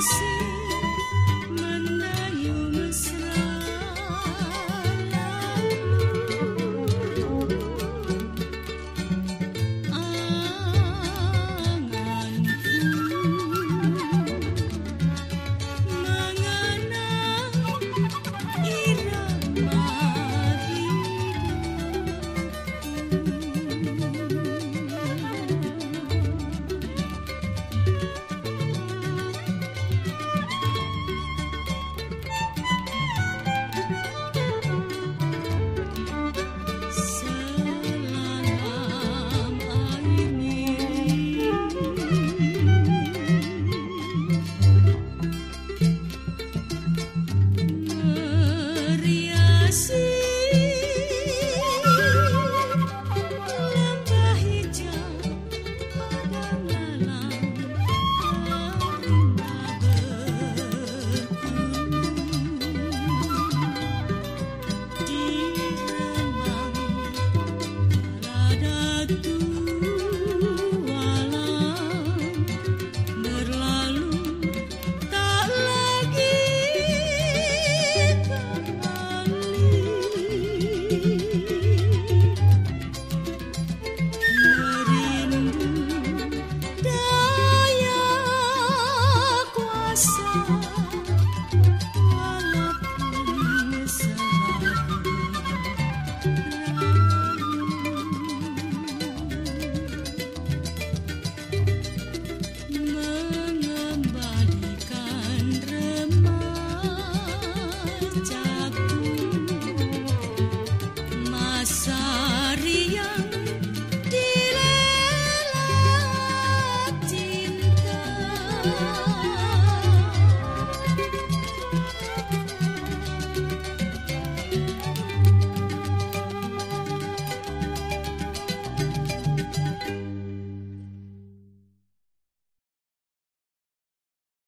心。